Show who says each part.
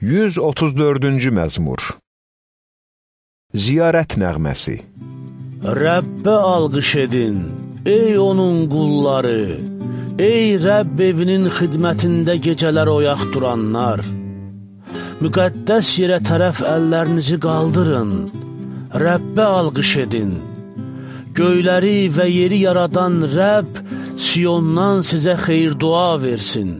Speaker 1: 134-cü məzmur Ziyarət nəğməsi
Speaker 2: Rəbbə alqış edin, ey onun qulları, ey Rəbb evinin xidmətində gecələr oyaq duranlar. Müqəddəs yerə tərəf əllərinizi qaldırın, Rəbbə alqış edin. Göyləri və yeri yaradan Rəbb Siyondan sizə xeyir dua versin.